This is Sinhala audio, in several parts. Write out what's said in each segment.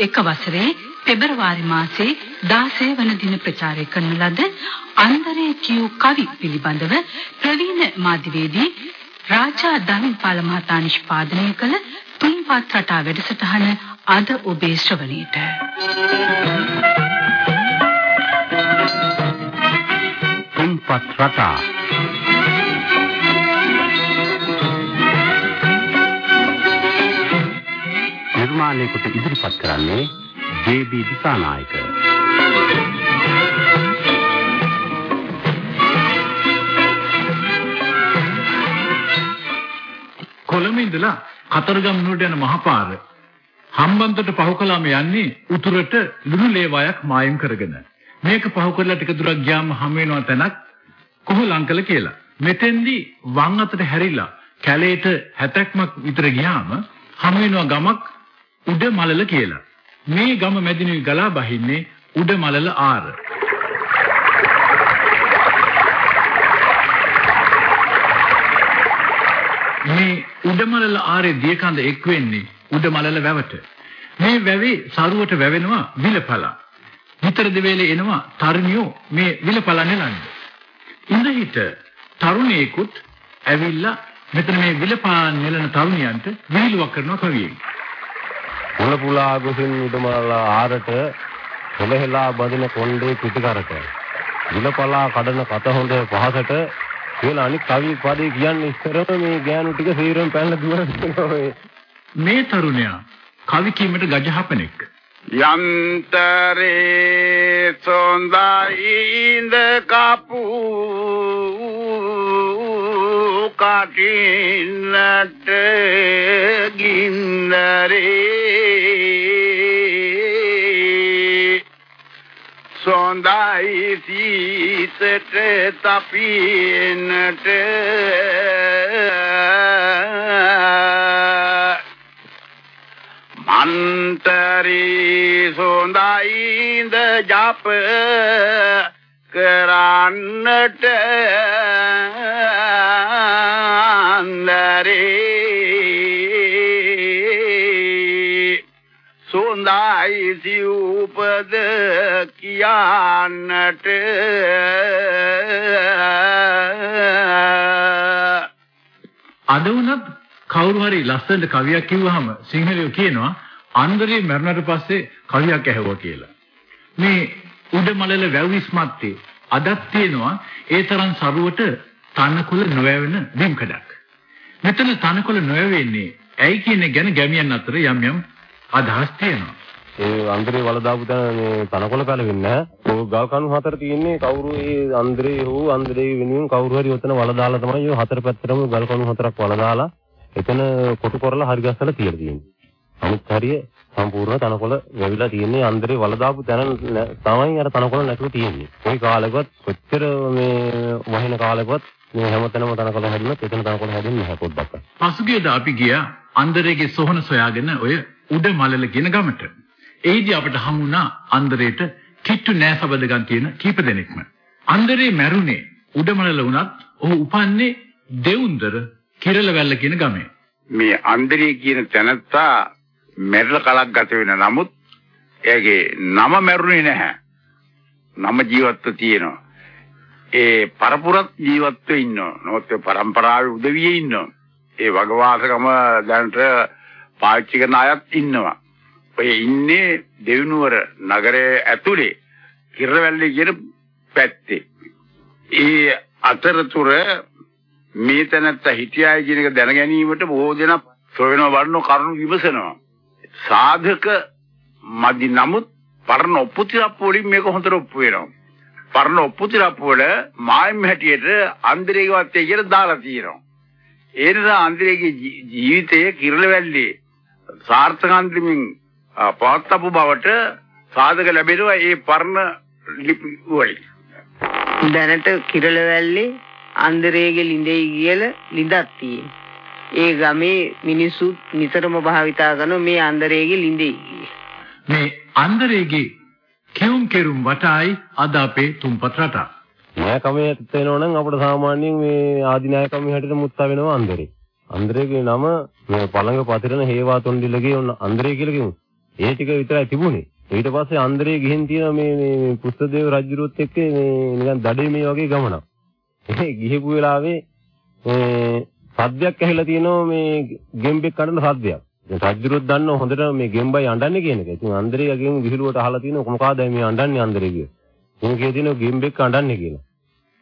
2001 වසරේ පෙබරවාරි මාසයේ 16 වන දින ප්‍රචාරය කරන ලද අන්දරේ කියූ කවි පිළිබඳව ප්‍රවීණ මාධ්‍යවේදී රාජා දමින්පාල මහතා නිෂ්පාදනය කළ තුන්පත් රටා වැඩසටහන අද ඔබේ ශ්‍රවණයට. තුන්පත් රටා කොට ඉදිරිපත් කරන්නේ ජේ.බී. දිසානායක. කොළඹ ඉඳලා කතරගම නුවරට යන මහපාර හම්බන්තොට පහු කළාම යන්නේ උතුරට ලුණු ලේවායක් මායිම් කරගෙන. මේක පහු කරලා ටික දුරක් ගියාම හම් වෙනවා තැනක් කොහොලංකල කියලා. මෙතෙන්දී වම් අතට හැරිලා කැලේට 70ක් විතර ගියාම හම් වෙනවා ගමක් උඩ මලල කියලා. මේ ගම මැදිනුයි ගලා බහින්නේ උඩ මලල ආර. මේ උඩමලල ආරේ දියකඳ එක් වෙන්නේ උඩමලල වැවට. මේ වැවේ සරුවට වැවෙනවා විලපලා. විතර දෙවේලේ එනවා තරුණියෝ මේ විලපලා නෙලන්නේ. ඉඳහිට තරුණයෙකුත් ඇවිල්ලා මෙතන මේ විලපා නෙලන තරුණියන්ට විහිළුවක් කරනවා කවියෙන්. මුල පුලා ගොසින් උඩමලා ආරට කොළහෙලා බදින කොණ්ඩේ පිටිකරට. විලපලා කඩන කත හොඳ පහසට කියලා අනිත් කවි පදේ කියන්නේ ඉස්සරම මේ ගෑනු ටික සීරම් පැනලා දුවනවා මේ තරුණයා කවි කීමට ගජහපනෙක් යන්තරේ සොඳයින්ද කපු කටින්නට ගින්නරේ. සොඳයි සීතට තපින්නට. මන්තරී සොඳයිද ජප කරන්නට. සොඳයි සිව්පද කියන්නට අද වුණත් කවුරු හරි ලස්සනට කවියක් කිව්වහම සිංහලයෝ කියනවා අන්දරේ මරණට පස්සේ කවියක් ඇහුවා කියලා. මේ උඩමලල වැව්විස්මත්තේ අදත් තියෙනවා ඒ තරම් සරුවට තනකොළ නොවැවෙන බිම්කඩක්. මෙතන තනකොළ නොවැවෙන්නේ ඇයි කියන ගැන ගැමියන් අතර යම් යම් අදහස් තියෙනවා. ඒ අන්දරේ වල දාපු තැන මේ තනකොළ පැලවෙන්නේ නැහැ. ඔය ගල් කණු හතර තියෙන්නේ කවුරු ඒ අන්දරේ හෝ අන්දරේ වෙනුවෙන් කවුරු හරි ඔතන වල දාලා තමයි ඔය හතර පැත්තටම ගල් කණු හතරක් වල දාලා එතන කොටු කරලා හරි ගස්සලා තියලා තියෙන්නේ. අනිත් හරිය සම්පූර්ණ තනකොළ වැවිලා තියෙන්නේ අන්දරේ වල දාපු තැන තමයි අර තනකොළ නැතුව තියෙන්නේ. ওই කාලෙකවත් කොච්චර මේ වහින කාලෙකවත් මේ හැමතැනම තනකොළ හැදුනත් එතන තනකොළ හැදෙන්නේ නැහැ පොඩ්ඩක්. පසුගියද අපි ගියා අන්දරේගේ සොහන සොයාගෙන ඔය උඩ මලල කියන ගමට. එහිදී අපට හමු වුණා අන්දරේට කිට්ටු නෑසබදගන් තියෙන කීප දෙනෙක්ම. අන්දරේ මැරුණේ උඩ මලල වුණත් ඔහු උපන්නේ දෙවුන්දර කිරලවැල්ල කියන ගමේ. මේ අන්දරේ කියන තැනත්තා මැරලා කලක් ගත වෙන නමුත් එයාගේ නම මැරුණේ නැහැ. නම ජීවත්ව තියෙනවා. ඒ පරපුරත් ජීවත්ව ඉන්නවා. නමුත් ඒ પરම්පරාවේ උදවියේ ඉන්නවා. ඒ වගවාසකම දැනට පාවිච්චි කරන අයත් ඉන්නවා. ඔය ඉන්නේ දෙවිනුවර නගරයේ ඇතුලේ කිරවැල්ලේ කියන පැත්තේ. ඒ අතරතුර මේ තැනත්ත හිටියයි කියන එක දැන ගැනීමට බොහෝ දෙනා සොයන වර්ණ කරුණු විමසනවා. සාධක මදි නමුත් පරණ ඔප්පුතිරප්පු වලින් මේක හොඳට ඔප්පු වෙනවා. පරණ ඔප්පුතිරප්පු වල මායිම් හැටියට අන්දරේගවත් කියලා දාලා තියෙනවා. ඒ නිසා අන්දරේගේ ජීවිතය කිරලවැල්ලේ සාර්ථකාන්තමින් පවත්වපු බවට සාධක ලැබෙනවා ඒ පරණ ලිපි වලින්. දැනට කිරලවැල්ලේ අන්දරේගේ ලිඳෙයි කියලා ලිඳක් තියෙනවා. ඒ ගමේ මිනිස්සු නිතරම භාවිතා කරන මේ අන්දරේගේ ලිඳෙයි මේ අන්දරේගේ කෙවුම් කෙරුම් වටායි අද අපේ තුම්පත් රට. න්‍යායකමේ තේනවා නම් අපිට සාමාන්‍යයෙන් මේ ආදි න්‍යායකමේ හැටියට මුත්තා වෙනවා අන්දරේ. අන්දරේගේ නම මේ පළඟ පතිරන හේවා තොණ්ඩිලගේ අන්දරේ කියලා කියමු. ඒ ටික විතරයි තිබුණේ. ඊට පස්සේ අන්දරේ ගිහින් තියෙන මේ මේ පුස්තදේව රජුරුවත් එක්ක මේ නිකන් දඩේ මේ වගේ ගමනක්. ඒ ගිහපු වෙලාවේ මේ සද්දයක් ඇහිලා තියෙනවා මේ ගෙම්බෙක් කඩන සද්දයක්. දැන් රජුරුවත් දන්නව හොඳට මේ ගෙම්බයි අඬන්නේ කියන එක. ඉතින් අන්දරේගෙන් විහිළුවට අහලා තියෙනවා මොකද මේ අඬන්නේ අන්දරේ කියලා. මම කිය තියෙනවා ගෙම්බෙක් අඬන්නේ කියලා.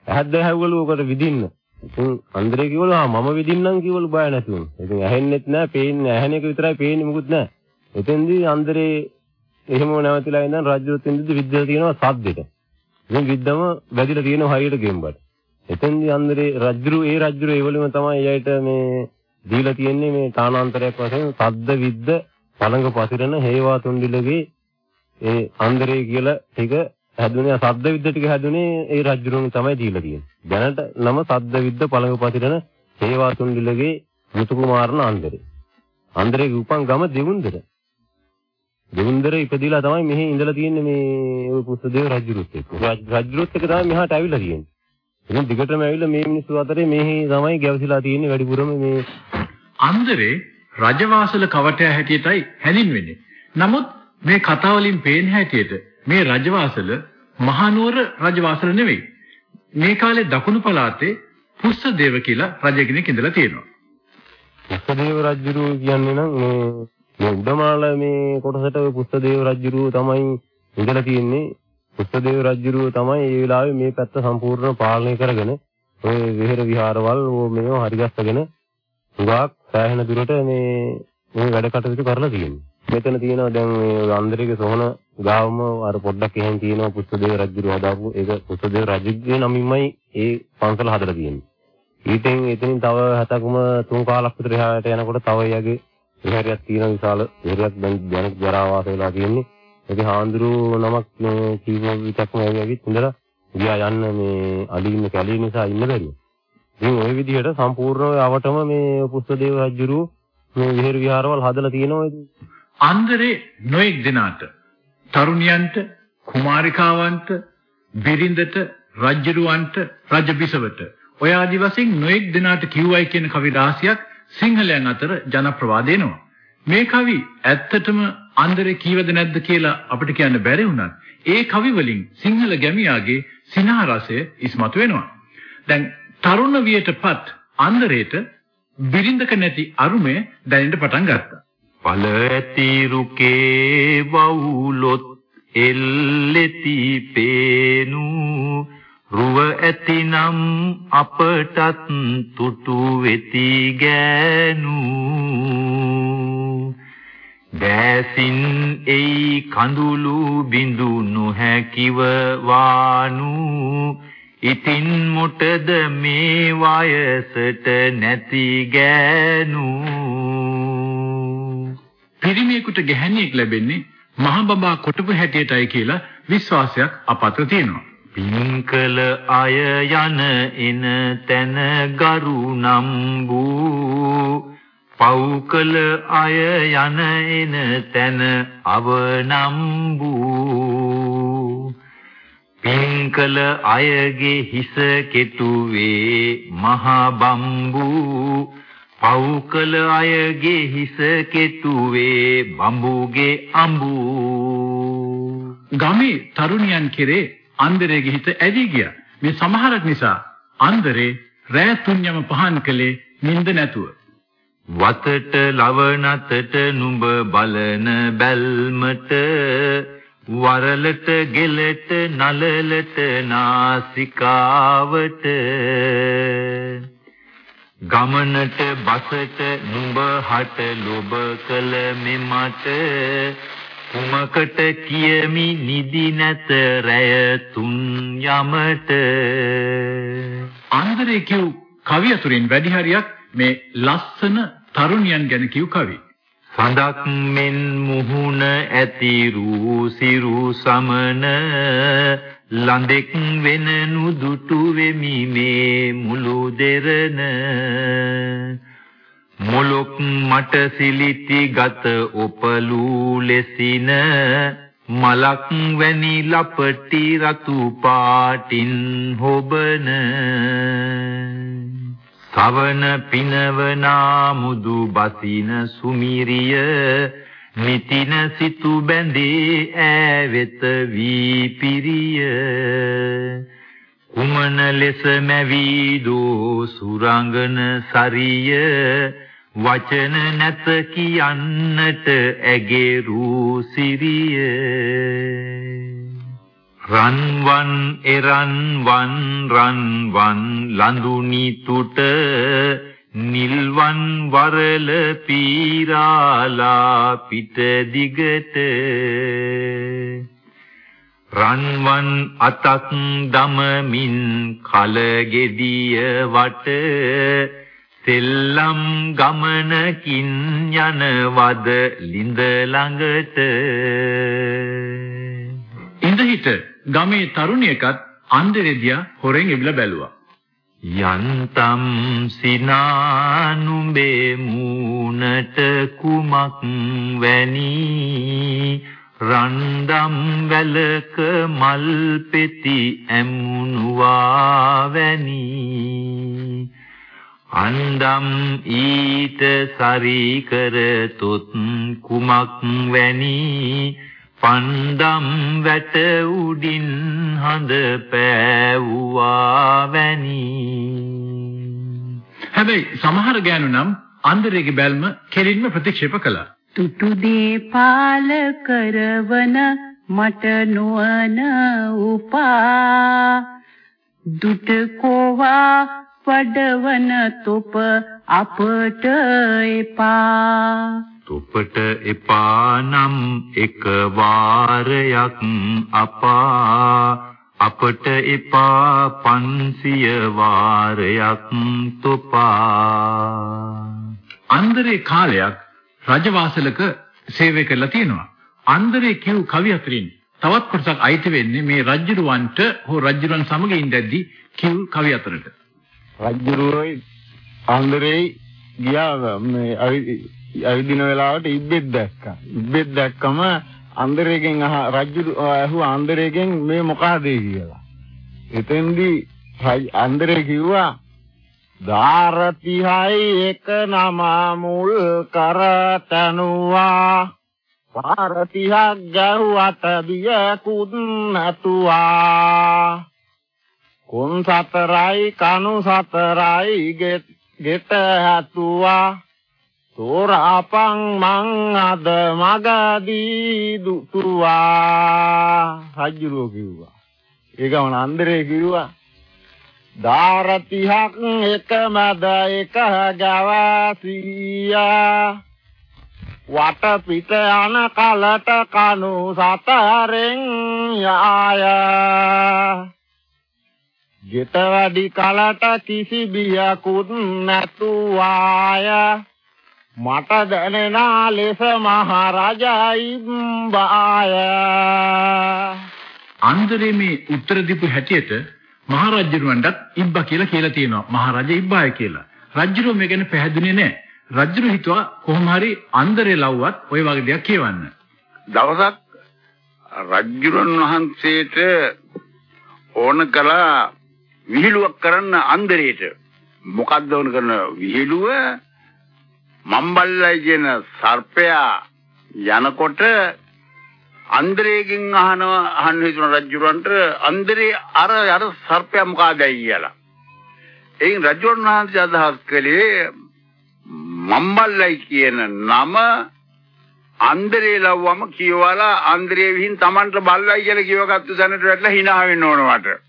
ඇහද්ද ඇහුවලු ඔකට විදින්න. ඉතින් අන්දරේ කිව්වලු ආ මම විදින්නම් කිව්වලු බය නැති වුණා. ඉතින් ඇහෙන්නෙත් නැහැ, පේන්නේ ඇහෙන එක විතරයි පේන්නේ මොකුත් නැහැ. එතෙන්දී අන්දරේ එහෙම නැවතිලා ඉඳන් රජුත් ඉඳි විද්‍යාව තියෙනවා සද්දෙට. ඉතින් විද්දම වැදිලා තියෙනවා හරියට ගෙම්බට. එතෙන්දී අන්දරේ රජුරු ඒ රජුරු ඒ වලින්ම තමයි එයාට මේ දීලා තියෙන්නේ මේ තානාන්තරයක් වශයෙන් සද්ද විද්ද පළඟ පසිරන හේවා තුණ්ඩිලගේ ඒ අන්දරේ කියලා ටික හැදුනේ සද්ද විද්ද ටික හැදුනේ ඒ රජුරුන් තමයි දීලා තියෙන්නේ. දැනට නම සද්ද විද්ද පළඟ පසිරන හේවා තුණ්ඩිලගේ මුතු කුමාරණ අන්දරේ. අන්දරේගේ උපන් ගම දෙවුන්දර. දෙවුන්දර ඉපදිලා තමයි මෙහි ඉඳලා තියෙන්නේ මේ ඔය පුස්සදේව රජුරුත් එක්ක. රජුරුත් එක්ක තමයි මෙහාට ඇවිල්ලා තියෙන්නේ. ඉතින් දිගටම ඇවිල්ලා මේ මිනිස්සු අතරේ මෙහි තමයි ගැවසිලා තියෙන්නේ වැඩිපුරම මේ අන්දරේ රජවාසල කවටය හැටියටයි හැඳින්වෙන්නේ. නමුත් මේ කතාවලින් පේන හැටියට මේ රජවාසල මහනුවර රජවාසල නෙවෙයි. මේ කාලේ දකුණු පළාතේ පුස්සදේව කියලා රජ කෙනෙක් ඉඳලා තියෙනවා. පුස්සදේව රජුරු කියන්නේ නම් මේ මේ උඩමාල මේ කොටසට ඔය පුස්සදේව රජුරු තමයි ඉඳලා තියෙන්නේ. පුස්සදේව රජුරු තමයි ඒ වෙලාවේ මේ පැත්ත සම්පූර්ණ පාලනය කරගෙන ඔය විහෙර විහාරවල මේව හරිගස්සගෙන හුඟක් සෑහෙන දුරට මේ මේ වැඩ කටයුතු කරලා තියෙනවා. මෙතන තියෙනවා දැන් මේ අන්දරේගේ සොහන ගාවම අර පොඩ්ඩක් එහෙන් තියෙනවා පුස්සදේව රජුරු හදාපු ඒක පුස්සදේව රජුගේ නමින්මයි ඒ පන්සල හදලා තියෙන්නේ. ඊටෙන් එතනින් තව හතකම තුන් කාලක් විතර එහාට යනකොට තව එයාගේ විහාරයක් තියෙන විශාල විහාරයක් දැන් ජනක ජරාවාස වෙලා තියෙන්නේ. ඒකේ හාඳුරු නමක් කීව විතක්ම ඇවිත් ඉඳලා ගියා යන්න මේ අලීන කැලේ නිසා ඉන්න බැරිය. ඉතින් ওই විදිහට සම්පූර්ණව අවටම මේ පුස්සදේව රජුරු මේ විහෙර විහාරවල හදලා තියෙනවා. අන්දරේ නොඑක් දිනාට තරුණියන්ට කුමාරිකාවන්ට බිරිඳට රජ්ජරුවන්ට රජබිසවට ඔය ආදි වශයෙන් නොඑක් දිනාට කිව්වයි කියන කවි රාශියක් සිංහලයන් අතර ජනප්‍රවාද වෙනවා. මේ කවි ඇත්තටම අන්දරේ කීවද නැද්ද කියලා අපිට කියන්න බැරි වුණත් ඒ කවි වලින් සිංහල ගැමියාගේ සිනහ රසය ඉස්මතු වෙනවා. දැන් තරුණ වියටපත් අන්දරේට බිරිඳක නැති අරුමය දැනෙන්න පටන් ගත්තා. පල ඇති රුකේ වවුලොත් එල්ලෙති පේනු රුව ඇතිනම් අපටත් තුටු වෙති ගෑනු. දැසින් එයි කඳුළු බිඳු නොහැකිව වානු. ඉතින් මොටද මේ වයසට නැති ගෑනු? පිරිමියෙකුට ගැහණියෙක් ලැබෙන්නේ මහ බබා කොටපු හැටියටයි කියලා විශ්වාසයක් අප අතර තියෙනවා. පින්කල අය යන එන තැන ගරු නම්බු පව්කල අය යන එන තැන අවනම්බු. පින්කල අයගේ හිස කෙටුවේ මහා බම්බු. පව්කල අයගේ හිස කෙටුවේ බම්බුගේ අඹු. ගමේ තරුණියන් කෙරේ අන්දරේගේ හිත ඇදී ගියා. මේ සමහරක් නිසා අන්දරේ රෑ තුන්යම පහන් කළේ නිින්ද නැතුව. වතට ලවනතට නුඹ බලන බැල්මට වරලට ගෙලට නලලට නාසිකාවට ගමනට බසට නුඹ හට ලොබ කළ මෙමට කුමකට කියමි නිදි නැත රැය තුන් යමට අන්දරේ කියු කවි අතුරින් වැඩි හරියක් මේ ලස්සන තරුණියන් ගැන කියු කවි. සඳක් මෙන් මුහුණ ඇති රූ සිරු සමන ලඳෙක් වෙන නුදුටු වෙමි මේ මුළු දෙරණ මොලොක් මට සිලිති ගත ඔපලු ලෙසින මලක් වැනි ලපටි රතු පාටින් හොබන. සවන පිනවනා මුදු බසින සුමිරිය නිතින සිතු බැඳේ ඈවෙත වී පිරිය කුමන ලෙස මැවි දෝ සුරංගන සරිය වචන නැත කියන්නට ඇගේරු සිරිය රන්වන් එරන්වන් රන්වන් ලඳුනි තුට නිල්වන් වරල පීරාලා පිට දිගට. රන්වන් අතක් දමමින් කලගෙඩිය වට සෙල්ලම් ගමනකින් යනවද ලිඳ ළඟට? ඉඳහිට ගමේ තරුණියකත් අන්දරෙදියා හොරෙන් එවිලා බැලුවා. යන්තම් සිනානුඹේ මූණට කුමක් වැනි? රන්දම් වැලක මල් පෙති ඇමුණුවා වැනි අන්දම් ඊට සරි කර තොත් කුමක් වැනි? පන්දම් වැට උඩින් හඳ පෑවුවා වැනි? හැබැයි සමහර ගෑනු නම් අන්දරේගේ බැල්ම කෙලින්ම ප්‍රතික්ෂේප කළා. තුටු දේ පාල කරවන මට නොවන උපා. දුට කෝවා වඩවන තොප අපට එපා තොපට එපා නම් එක වාරයක් අපා අපට එපා පන්සිය වාරයක් තොපා අන්දරේ කාලයක් රජවාසලක සේවය කරලා තියෙනවා. අන්දරේ කියු කවි අතරින් තවත් කොටසක් අයිති වෙන්නේ මේ රජුරවන්ට හෝ රජුරන් සමග ඉඳද්දි කියු කවි අතරට. රජ්ජුරුවෝයි අන්දරේ ගියා මේ ඇවිදින වෙලාවට ඉබ්බෙක් දැක්කා. ඉබ්බෙක් දැක්කම අන්දරේගෙන් අහ රජු ඇහුවා අන්දරේගෙන් මේ මොකಾದ කියලා. එතෙන්දී අන්දරේ කිව්වා ධාරතිහයි එක නම මුල් කරතනුවා පාරතිහක් ගැහුවට බිය කුත් නැතුවා කොන් සතරයි කණු සතරයි ගෙට හැතුවා තෝරාපන් මං අද මගදී දුතුවා රජුරෝ කිව්වා. ඒ ගමන අන්දරේ කිව්වා. ධාරතිහක් එක මැද එක ගවසියා. වට පිට යන කලට කනු සතරෙන් යාය. ගෙත වැඩි කලට කිසි බියකුත් නැතුවාය මට දැනෙනා ලෙස මහරජයි බාය අන්දරේ මේ උත්තර දීපු හැටියට මහරජුරවන්ටත් ඉබ්බා කියලා කියලා තියෙනවා. මහරජා ඉබ්බාය කියලා. රජුරෝ මේ ගැන පැහැදුනේ නැහැ. රජුරෝ හිතුවා කොහොම හරි අන්දරේ ලව්වත් ওই වගේ දෙයක් කියවන්න. දවසක් රජුරන් වහන්සේට ඕන කළා විහිළුවක් කරන්න අන්දරේට. මොකක්ද ඕන කරන විහිළුව මම්බල්ලයි කියන සර්පයා යනකොට අන්දරේගෙන් අහනවා අහන්න හිතුන රජුරන්ට අන්දරේ අර අර සර්පයා මොකಾದයි කියලා. එයින් රජුන් වහන්සේ අදහස් කළේ මම්බල්ලයි කියන නම අන්දරේ ලව්වම කියවලා අන්දරේ විහිං Tamanට බල්ලයි කියලා කියවගත්තු දැනට වැටලා hina වෙන්න ඕන වට.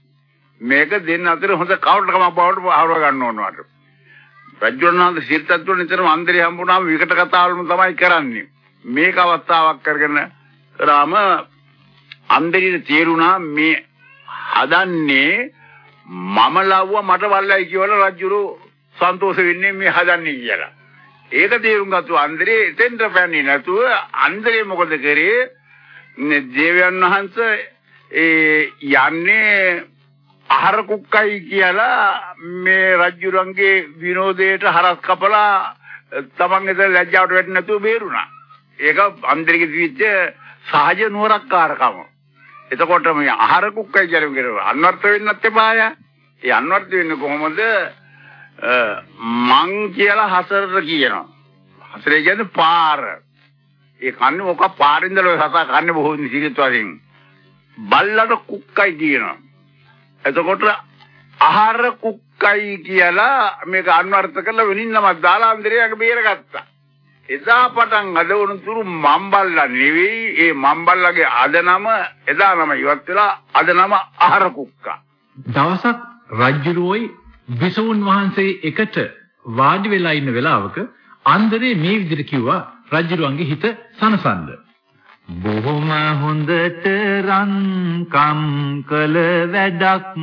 මේක දෙන්න අතර හොඳ කවුන්ට්කම බවට හරව ගන්න ඕන වට. රජුන් වහන්සේ සිල්තත් වල නිතරම අන්දරේ හම්බුනාම විකට කතාවලම තමයි කරන්නේ. මේක අවස්ථාවක් කරගෙන කරාම අන්දරිට තේරුණා මේ හදන්නේ මම ලව්ව මට වල්ලයි කියලා රජුරු සන්තෝෂ වෙන්නේ මේ හදන්නේ කියලා. ඒක තේරුම් ගත්තු අන්දරේ එතෙන්ට පැන්නේ නැතුව අන්දරේ මොකද කරේ? දේවයන් වහන්සේ ඒ යන්නේ ආහාර කුක්කයි කියලා මේ රජුරන්ගේ විනෝදයට හරස් කපලා තමන් එතන ලැජ්ජාවට වැටෙන්නේ නැතුව බේරුණා. ඒක අන්දරික දිවිච්ච සහජ නුවරක්කාරකම. එතකොට මේ ආහාර කුක්කයි කියන්නේ අන්වර්ථ වෙන්නත් එපාය. ඒ අන්වර්ථ වෙන්නේ කොහොමද? මං කියලා හතරට කියනවා. හතරේ කියන්නේ පාර. ඒ කන්නේ මොකක් පාරින්දල සතා කන්නේ බොහෝ නිසිත වශයෙන්. බල්ලට කුක්කයි කියනවා. එතකොට ආහාර කුක්කයි කියලා මේක අන්වර්ථ කරලා වෙනින් නමක් දාලා අන්දරයක බේරගත්තා. එදා පටන් අද වුණතුරු මම්බල්ලා නෙවෙයි ඒ මම්බල්ලාගේ අද නම එදා නම ඉවත් වෙලා අද නම ආහාර කුක්කා. දවසක් රජුරුවයි විසුණු වහන්සේ එකට වාඩි වෙලා ඉන්න වෙලාවක අන්දරේ මේ විදිහට කිව්වා රජුරුවන්ගේ හිත සනසන්න. බොහොම හොඳට රන්කම් කළ වැඩක්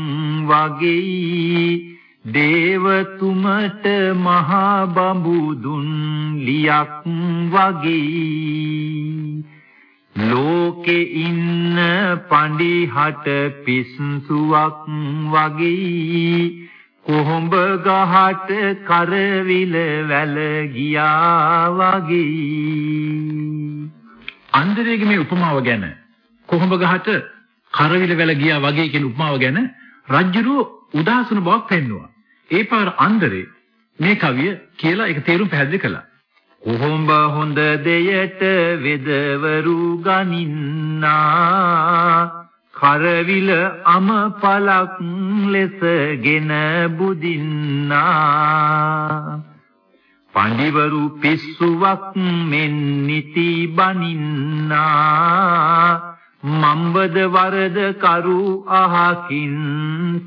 වගේ දේවතුමට මහා බඹුදුන් ලියක් වගේ ලෝකේ ඉන්න පඬිහට පිස්සුවක් වගේ කොහොඹ ගහට කරවිල වැල ගියා වගේ අන්දරේගේ මේ උපමාව ගැන කොහොඹ ගහට කරවිල වැල ගියා වගේ කියන උපමාව ගැන රජ්ජුරුව උදාසන බවක් පෙන්වුවා. ඒ පාර අන්දරේ මේ කවිය කියලා ඒක තේරුම් පැහැදිලි කළා. කොහොඹ හොඳ දෙයට වෙදවරු ගනින්නා කරවිල අම පලක් ලෙසගෙන බුදින්නා පඬිවරු පිස්සුවක් මෙන් නිති බනින්නා. මම්බද වරද කරු අහකින්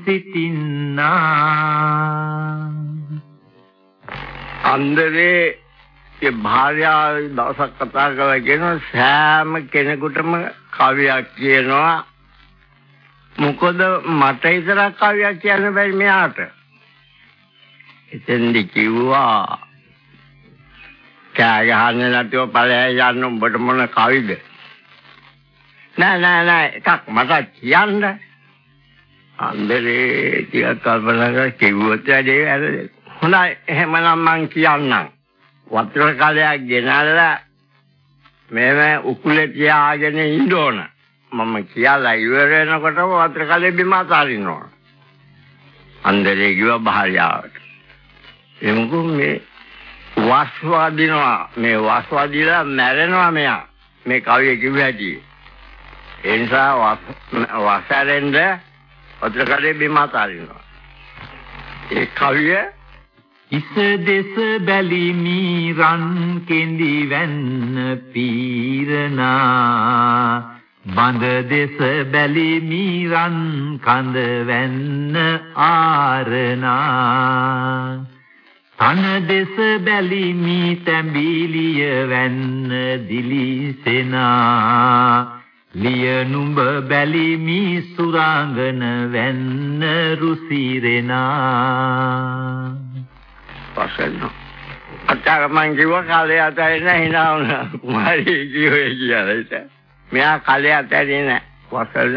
සිටින්නා. අන්දරේ ඒ භාර්යාව දවසක් කතා කරලා කියනවා සෑම කෙනෙකුටම කවියක් කියනවා. මොකද මට විතරක් කවියක් කියන්න බැරි මෙයාට. එතෙන්දි කිව්වා කෑ ගහන්නේ නැතුව ඵලයන් යන්න උඹට මොන කවිද? නෑ නෑ නෑ. එකක් මට කියන්න. අන්දරේ ටිකක් කල්පනා කරලා කිව්වොත් වැඩේ වැරදි. හොඳයි එහෙමනම් මං කියන්නම්. වතුර කලයක් ගෙනල්ලා මේව උකුලේ තියාගෙන ඉන්න ඕන. මම කියලා ඉවර වෙනකොටම වතුර කලේ බිම අතාරින්න ඕන. අන්දරේ කිව්වා භාර්යාවට එමුකෝ මේ වාස්වාදිනවා. මේ වාස්වාදිලා මැරෙනවා මෙයා. මේ කවිය කිව්ව හැටි ඒ නිසා වාසාරෙන්ද වතුර කලේ බිම අතාරිනවා. ඒ කවිය ඉස දෙස බැලිමි රන් කෙඳි වැන්න පීරනා. බඳ දෙස බැලිමි රන් කඳ වැන්න ආරනා තන දෙස බැලිමි තැඹිලිය වැන්න දිලිසෙනා ලිය නුඹ බැලිමි සුරාංගන වැන්න රුසිරෙනා පස්සෙන් අතර මං කිව්ව කාලේ අතරින් හිනා වුණා. කුමාරී කිව්වේ කියලා ඉතින් මෙයා කාලේ අතරින් නෑ. වසල්න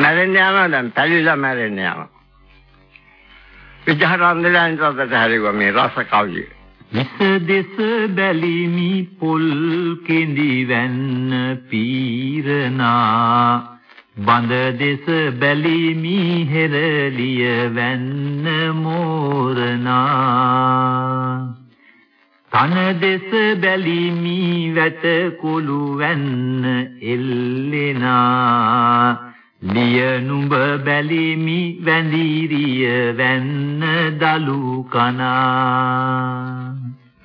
මැරෙන්න යනවා දැන් පැලිලා මැරෙන්න යනවා. විජහරන්දලෙන් තත්ත හරිගම මේ රස කවිය විස දෙස බැලිමි පොල් කෙඳි වැන්න පීරනා බඳ දෙස බැලිමි හෙරලිය වැන්න මෝරනා තන දෙස බැලිමි වැට කුළු වැන්න එල්ලෙනා ලිය නුඹ බැලිමි වැඳීරිය වැන්න දලු කනා.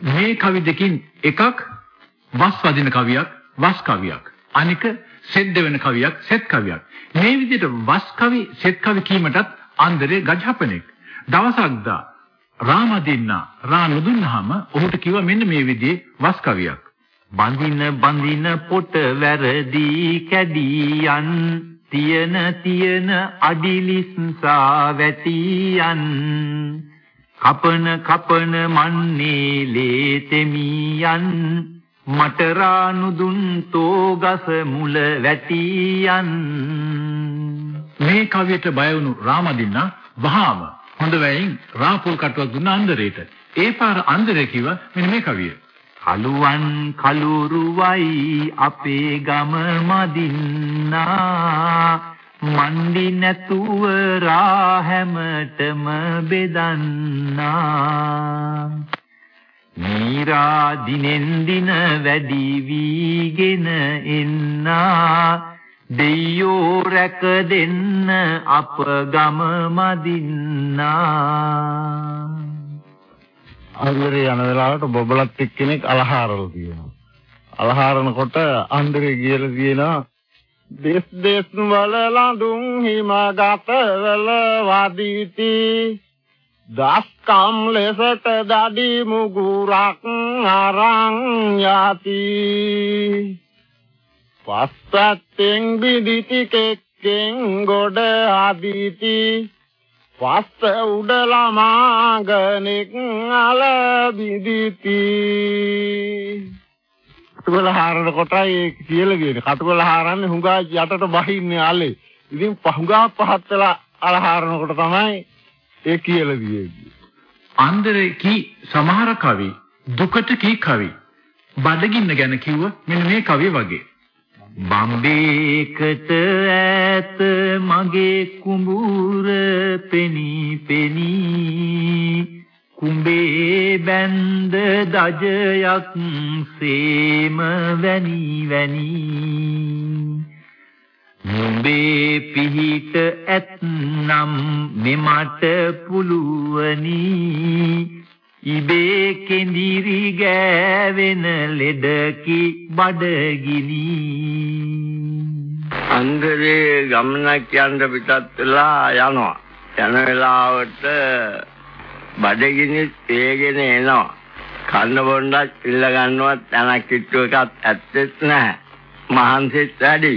මේ කවි දෙකින් එකක් වස් වදින කවියක් වස් කවියක්. අනික සෙද්ද වෙන කවියක් සෙත් කවියක්. මේ විදිහට වස් කවි සෙත් කවි කීමටත් අන්දරේ ගජහපනෙක් දවසක් දා රාමදින්න රා නුදුන්නාම ඔහුට කිව්වා මෙන්න මේ විදිහේ වස් කවියක්. බඳින බඳින පොට වැරදි කැඩියන් තියන තියන අඩිලිස්සා වැටියන් කපන කපන මන්නේ ලේ තෙමියන් මට රානුදුන් තෝ ගස මුල වැටියන් මේ කවියට බය වුණු රාමදින්න වහාම හොඳ වැයින් රාපුල් කටුවක් දුන්න අන්දරේට. ඒ පාර අන්දරේ කිව්වා මෙන්න මේ කවිය. කලුවන් කලුරුවයි අපේ ගම මදින්නා. මණ්ඩි නැතුව රා හැමතෙම බෙදන්නා. මීරා දිනෙන් දින වැඩි වීගෙන එන්නා. දෙයියෝ රැක දෙන්න අප ගම මදින්නා. අන්දරේ යන වෙලාවට බොබලත් එක්කෙනෙක් අලහාරල තියෙනවා. අලහාරනකොට අන්දරේ කියලා තියෙනවා දෙස් දෙස් වල ලඳුන් හිමගත වල වදීති. දස්කම් ලෙසට දඩි මුගුරක් අරන් යති. පස්සත්තෙන් බිදිති කෙක්කෙන් ගොඩ අදීති. පස්ස උඩ ළමාගනෙක් අල බිදිති කටුවල හාරන කොටයි ඒක කියලා කියන්නේ. කටුවල හාරන්නේ හුඟා යටට බහින්නේ අලේ. ඉතින් හුඟා පහත් වෙලා අල හාරනකොට තමයි ඒ කියලා දියේදී අන්දරේ කී සමහර කවි දුකට කී කවි බඩගින්න ගැන කිව්ව මෙන්න මේ කවිය වගේ. බම්බේකට ඈත මගේ කුඹුර පෙනී පෙනී. කුඹේ බැන්ද දජයක් සේම වැනි වැනි. නුඹේ පිහිට ඇත්නම් මෙමට පුළුවනි. ඉබේ කෙඳිරි ගෑවෙන ලෙඩකි බඩගිනි. අන්දරේ ගමනක් යන්න පිටත් වෙලා යනවා. යන වෙලාවට බඩගිනි තේගෙන එනවා. කන්න බොන්නත් ඉල්ල ගන්නවත් තැනක් කිට්ටු එකක් ඇත්තෙත් නැහැ. මහන්සිත් වැඩි.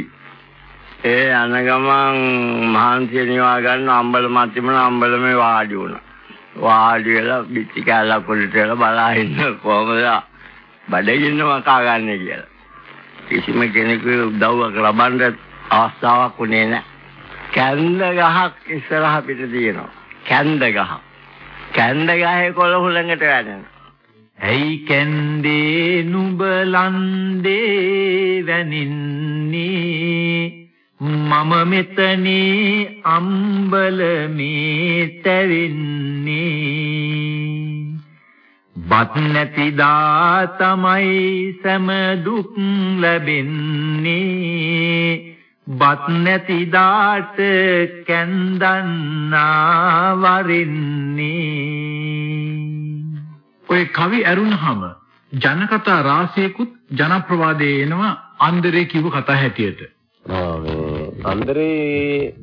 ඒ යන ගමන් මහන්සිය නිවා ගන්න අම්බල මැතිමන අම්බලමේ වාඩි වුණා. වාඩි වෙලා පිටි කැලක් උඩට වෙලා බලා ඉන්න කොහමද බඩගින්න මකා ගන්න කියලා. කිසිම කෙනෙකු උදව්වක් ලබන්න අවස්ථාවක් උනේ නැහැ. කැන්ද ගහක් ඉස්සරහ පිට තියෙනවා. කැන්ද ගහ. කැන්ද ගහේ කොළ හුලඟට වැටෙනවා. ඇයි කැන්දේ නුඹ ලන්දේ වැනින්නේ මම මෙතනේ අම්බලමේ තැවෙන්නේ බත් නැතිදා තමයි සෑම දුක් ලැබෙන්නේ. බත් නැතිදාට කැන්දන්නා වරින්නේ ඔය කවි ඇරුණහම ජනකතා රාශියකුත් ජනප්‍රවාදයේ එනවා අන්දරේ කිව්ව කතා හැටියට. ආ මේ අන්දරේ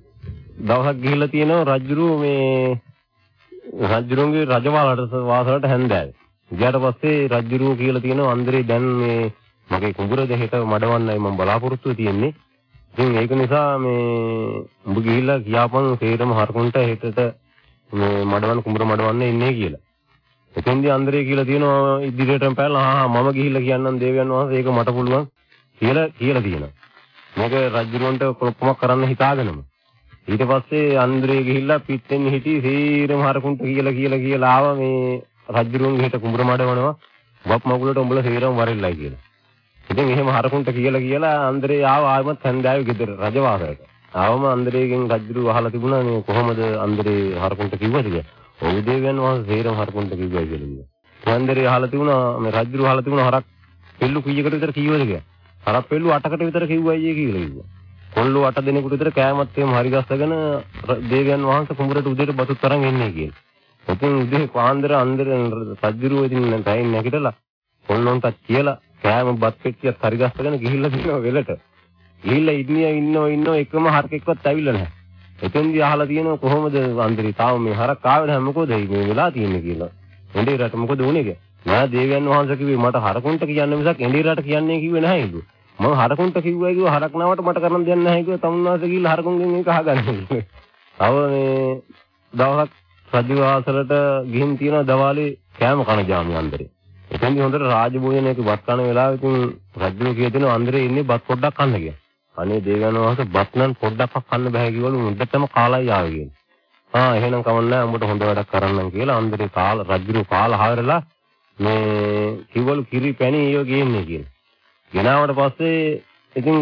දවසක් ගිහිල්ලා තියෙනවා රජුරු මේ රජුරුන්ගේ රජවාලට වාසලට හැන්දෑවේ. ගියාට පස්සේ රජුරු කියලා තියෙනවා අන්දරේ දැන් මේ මගේ කුඹුර දෙහෙට මඩවන්නයි මම බලාපොරොත්තු වෙන්නේ. ඉතින් ඒක නිසා මේ උඹ ගිහිල්ලා කියාපන් සේරම හරකුන්ට හෙටට මේ මඩවන්න කුඹුර මඩවන්න ඉන්නේ කියලා. එතෙන්දී අන්දරේ කියලා තියෙනවා ඉදිරියටම පැනලා ආ මම ගිහිල්ලා කියන්නම් දේවයන් වහන්සේ ඒක මට පුළුවන් කියලා කියලා තියෙනවා. මේක රජුරවන්ට කොප්පමක් කරන්න හිතාගෙනම. ඊට පස්සේ අන්දරේ ගිහිල්ලා පිටෙන් හිටි සීරම හරකුන්ට කියලා කියලා කියලා ආව මේ රජුරුවන්ගේ හිට කුඹුර මඩවනවා. බප් මගුලට උඹලා සීරම වරෙල්ලයි කියලා. ඉතින් එහෙම හරකුන්ට කියලා කියලා අන්දරේ ආව ආවමත් හන්දාවේ ගෙදර රජවාසයට. ආවම අන්දරේගෙන් රජුරු අහලා තිබුණා මේ කොහොමද අන්දරේ හරකුන්ට කිව්වද කියලා. ඔව් දේවයන් වහන්සේ සීරම හරකුන්ට කිව්වයි කියලා. අන්දරේ අහලා තිබුණා මේ රජුරු අහලා තිබුණා හරක් පෙල්ලු කීයකට විතර කිව්වද කියලා. හරක් පෙල්ලු 8කට විතර කිව්වයි කියලා කිව්වා. කොල්ලෝ 8 දෙනෙකුට විතර කෑමත් එහෙම හරි ගස්සගෙන දේවයන් වහන්සේ කුඹරට උදේට බතුත් තරන් එන්නේ කියලා. ඉතින් උදේ පාන්දර අන්දර රජුරුව ඉතින් ටයිම් නැගිටලා කොල්ලොන්ට කියලා කෑම බත් පෙට්ටියක් හරි ගස්සගෙන ගිහිල්ලා දිනවා වෙලට. ගිහිල්ලා ඉන්නේ ඉන්නෝ ඉන්නෝ එකම හරකෙක්වත් ඇවිල්ලා නැහැ. එතෙන්දී අහලා තියෙනවා කොහොමද අන්දරේ තාම මේ හරක් ආවේ නැහැ මොකද මේ වෙලා තියෙන්නේ කියලා. එඬේ රට මොකද වුනේ කියලා. නෑ දේවයන් වහන්සේ කිව්වේ මට හරකුන්ට කියන්න මිසක් එඬේ රට කියන්නේ කිව්වේ නැහැ කිව්වා. මම හරකුන්ට කිව්වා කිව්වා හරක් නාවට මට කරන්න දෙයක් නැහැ කිව්වා තමුන්වහන්සේ ගිහිල්ලා හරකුන්ගෙන් ඒක අහගන්න කිව්වා. තව මේ දවසක් රජවාසලට ගිහින් තියෙන දවාලේ කෑම කන ජාමි අන්දරේ. එතෙන්දී හොඳට රාජභෝජනයක බත් කන වෙලාවෙ ඉතින් රජුගේ කිය දෙනවා අන්දරේ ඉන්නේ බත් පොඩ්ඩක් කන්න කියලා. අනේ දේවයන් වහන්සේ බත් නම් පොඩ්ඩක් කන්න බෑ කිව්වලු මුද්දටම කාලයි ආවේ කියලා. ආ එහෙනම් කමන්නේ උඹට හොඳ වැඩක් කරන්නම් කියලා අන්දරේ කාල රජුරු කාල හවරලා මේ කිව්වලු කිරි පැණි ඊයෝ ගේන්නේ කියලා. ගෙනාවට පස්සේ ඉතින්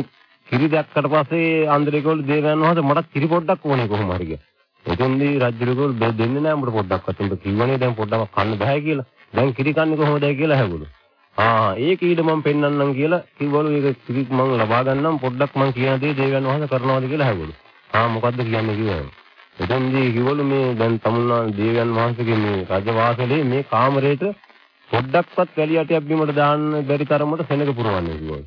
කිරි දැක්කට පස්සේ අන්දරේ කිව්වලු දේවයන් වහන්සේ මට කිරි පොඩ්ඩක් ඕනේ කොහොම හරි කියලා. එතෙන්දී රජුරු කිව්වලු දෙන්නේ නැහැ උඹට පොඩ්ඩක්වත් උඹ කිව්වනේ දැන් පොඩ්ඩක් කන්න බෑ කියලා. දැන් කිරි කන්නේ කොහොමද කියලා ඇහුවලු. ආ ඒක ඊට මම පෙන්වන්නම් කියලා කිව්වලු ඒක කිරි මම ලබා ගන්නම් පොඩ්ඩක් මම කියන දේ දේවයන් වහන්සේ කරනවාද කියලා ඇහුවලු. ආ මොකද්ද කියන්නේ කිව්වා. එතෙන්දී කිව්වලු මේ දැන් තමුන්නා දේවයන් වහන්සේගේ මේ රජවාසලේ මේ කාමරේට පොඩ්ඩක්වත් වැලිය අටයක් බිමට දාන්න බැරි තරමට සෙනඟ පුරවන්නේ කිව්වලු.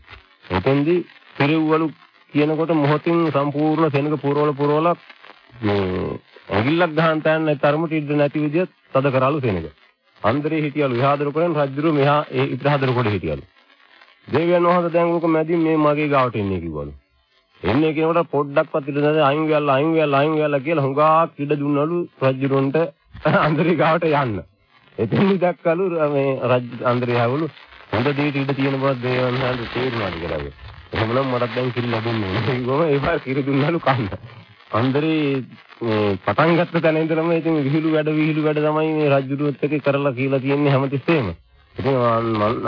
එතෙන්දී පිරිව්වලු කියනකොට මොහොතින් සම්පූර්ණ සෙනඟ පුරවල පුරවල මේ ඇඟිල්ලක් ගහන්න තැන්න තරමට ඉඩ නැති විදිහට තද කරාලු සෙනඟ. අන්දරේ හිටියලු එහාදර කොටෙන් රජුරු මෙහා ඒ ඉතරහදර කොට හිටියලු. දේවයන් වහන්සේ දැන් උක මැදින් මේ මගේ ගාවට එන්නේ කිව්වලු. එන්නේ කියනකොට පොඩ්ඩක්වත් ඉඳ නැද අයින් වෙලා අයින් වෙලා අයින් වෙලා කියලා හුඟක් ඉඩ දුන්නලු රජුරන්ට අන්දරේ ගාවට යන්න. එතෙන්දි දැක්කලු මේ රජ අන්දරේ ආවලු හොඳ දෙයට ඉඩ තියෙන බව දේවයන් වහන්සේ තේරුණාද කියලා. එහෙමනම් මටත් දැන් කිරි ලැබෙන්නේ නැහැ. ඒකම ඒ පාර කිරි දුන්නලු කන්න. අන්දරේ මේ පටන් ගත්ත තැන ඉඳලම ඉතින් විහිළු වැඩ විහිළු වැඩ තමයි මේ රජුරුවත් එක්ක කරලා කියලා තියෙන්නේ හැමතිස්සෙම. ඉතින්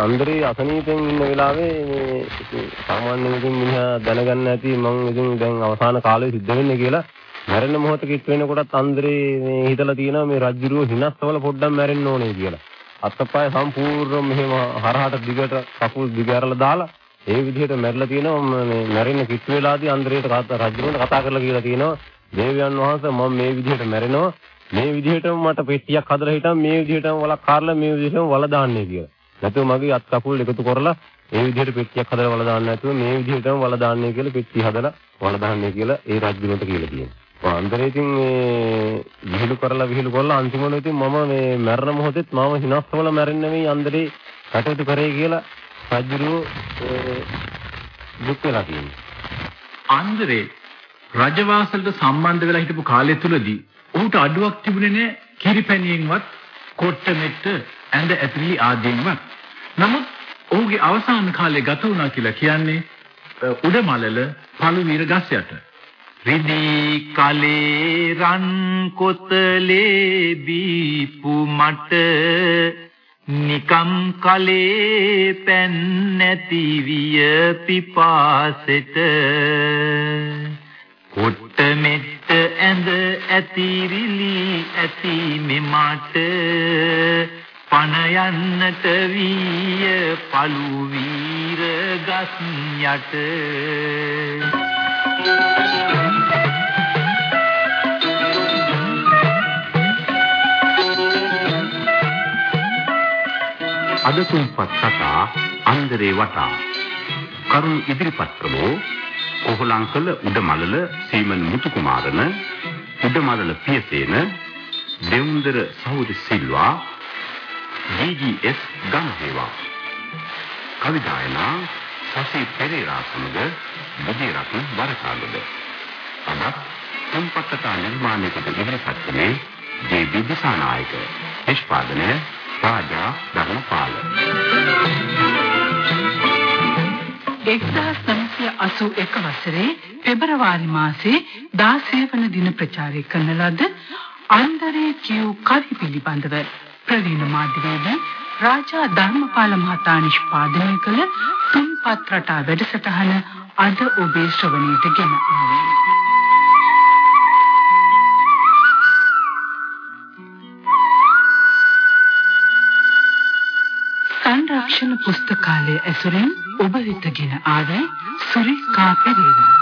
අන්දරේ අසනීපෙන් ඉන්න වෙලාවේ මේ සාමාන්‍යයෙන් ඉතින් මිනිහා දැනගන්න ඇති මම ඉතින් දැන් අවසාන කාලේ සිද්ධ වෙන්නේ කියලා මැරෙන මොහොතක ඉත් වෙනකොටත් අන්දරේ මේ හිතලා තියෙනවා මේ රජුරුව හිනස්සවල පොඩ්ඩක් මැරෙන්න ඕනේ කියලා. අත්පය සම්පූර්ණ මෙහෙම හරහට දිගට කකුල් දිගහැරලා දාලා ඒ විදිහට මැරිලා තියෙනවා මේ මැරෙන්න කිට්ටු වෙලාදී අන්දරේට රජුරුවන්ට කතා කරලා කියලා තියෙනවා දේවයන් වහන්සේ මම මේ විදිහට මැරෙනවා මේ විදිහටම මට පෙට්ටියක් හදලා හිටන් මේ විදිහටම වලක් කාරලා මේ විදිහටම වල දාන්නේ කියලා. නැතුව මගේ අත් කකුල් එකතු කරලා ඒ විදිහට පෙට්ටියක් හදලා වල දාන්න නැතුව මේ විදිහටම වල දාන්නේ කියලා පෙට්ටිය හදලා වල දාන්නේ කියලා ඒ රජුන්ට කියලා තියෙනවා. අන්දරේ ඉතින් මේ විහිළු කරලා විහිළු කරලා අන්තිමට ඉතින් මම මේ මැරෙන මොහොතෙත් මම හිනස්සවල මැරෙන්නේ නෙවෙයි අන්දරේ කටයුතු කරේ කියලා රජුරෝ දුක් වෙලා තියෙනවා. අන්දරේ රජවාසලට සම්බන්ධ වෙලා හිටපු කාලය තුලදී ඔහුට අඩුවක් තිබුණේ නැහැ කිරිපැණියෙන්වත් කොට්ට මෙට්ට ඇඳ ඇතිලි ආදීන්වත්. නමුත් ඔහුගේ අවසාන කාලේ ගත වුණා කියලා කියන්නේ උඩමලල පළු වීර ගස් යට. රිදී කලේ රන් කොතලේ බීපු මට නිකම් කලේ පෙන් නැති විය පිපාසෙට. කොට්ට මෙට්ට ඇඳ ඇතිරිලි ඇති මෙමට පණ යන්නට විය පළු වීර ගස් යට. අද තුන්පත් කතා අන්දරේ වටා. කරුණ ඉදිරිපත් කළෝ කොහලංකල උඩමලල සීමන් මුතුකුමාරන උඩමලල පියසේන දෙවුන්දර සෞදි සිල්වා DGS ගම්හේවා. කවි ගායනා සසි පෙරේරා සමග විජේරත්න වරකාගොඩ අද තුන්පත් කතා නිර්මාණයකට ඉදිරිපත් කළේ ජේ විදිසානායක නිෂ්පාදනය රාජා ධර්මපාල. 1981 වසරේ පෙබරවාරි මාසයේ 16 වන දින ප්‍රචාරය කරන ලද අන්දරේ කියූ කවි පිළිබඳව ප්‍රවීණ මාධ්‍යවේද රාජා ධර්මපාල මහතා නිෂ්පාදනය කළ තුන්පත් රටා වැඩසටහන අද ඔබේ ශ්‍රවණයට ගෙන ආවේ. සංරක්ෂණ පුස්තකාලය ඇසුරෙන් ඔබ වෙතගෙන ආවේ සුරිකා පෙරේරා